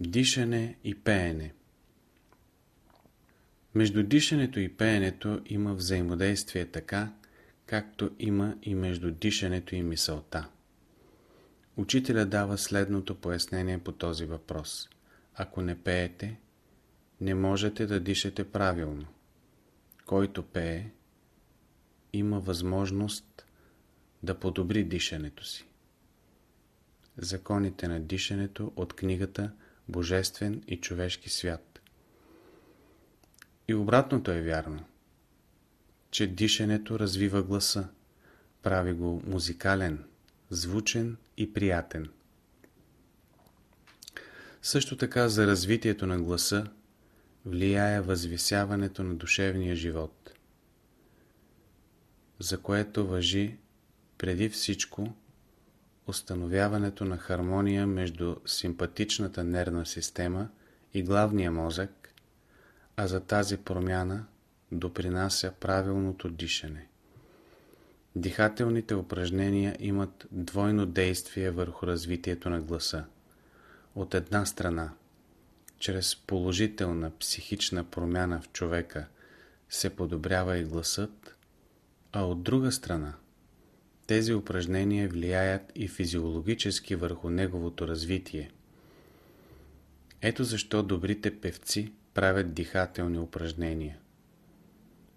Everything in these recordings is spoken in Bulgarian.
Дишане и пеене Между дишането и пеенето има взаимодействие така, както има и между дишането и мисълта. Учителя дава следното пояснение по този въпрос. Ако не пеете, не можете да дишате правилно. Който пее, има възможност да подобри дишането си. Законите на дишането от книгата Божествен и човешки свят. И обратното е вярно, че дишането развива гласа, прави го музикален, звучен и приятен. Също така за развитието на гласа влияе възвисяването на душевния живот, за което въжи преди всичко установяването на хармония между симпатичната нервна система и главния мозък, а за тази промяна допринася правилното дишане. Дихателните упражнения имат двойно действие върху развитието на гласа. От една страна, чрез положителна психична промяна в човека се подобрява и гласът, а от друга страна, тези упражнения влияят и физиологически върху неговото развитие. Ето защо добрите певци правят дихателни упражнения.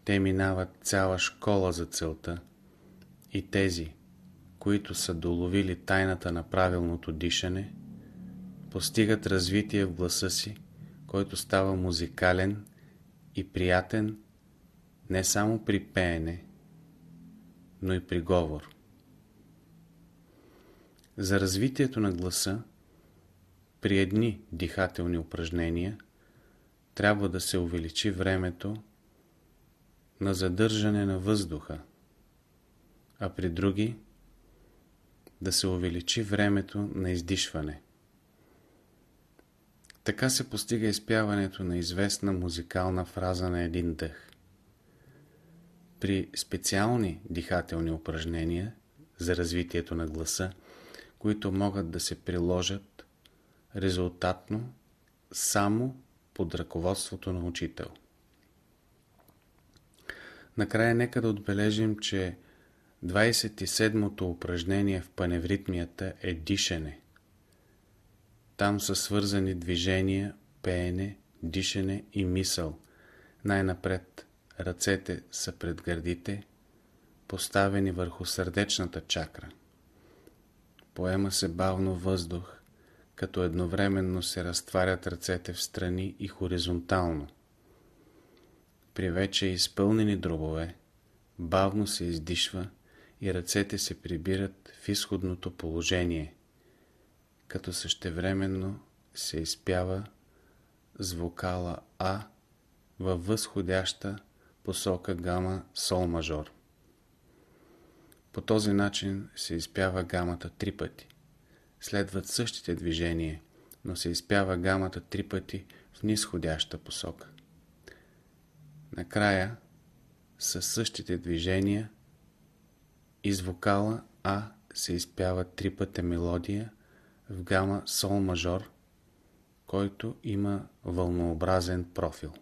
Те минават цяла школа за целта и тези, които са доловили тайната на правилното дишане, постигат развитие в гласа си, който става музикален и приятен не само при пеене, но и при говор. За развитието на гласа при едни дихателни упражнения трябва да се увеличи времето на задържане на въздуха, а при други да се увеличи времето на издишване. Така се постига изпяването на известна музикална фраза на един дъх. При специални дихателни упражнения за развитието на гласа, които могат да се приложат резултатно само под ръководството на учител. Накрая нека да отбележим, че 27-то упражнение в паневритмията е дишане. Там са свързани движения, пеене, дишане и мисъл. Най-напред ръцете са пред гърдите, поставени върху сърдечната чакра. Поема се бавно въздух, като едновременно се разтварят ръцете в страни и хоризонтално. При вече изпълнени дробове, бавно се издишва и ръцете се прибират в изходното положение, като същевременно се изпява с вокала А във възходяща посока гама сол мажор. По този начин се изпява гамата три пъти. Следват същите движения, но се изпява гамата три пъти в нисходяща посока. Накрая, със същите движения, из вокала А се изпява три пъти мелодия в гама сол мажор, който има вълнообразен профил.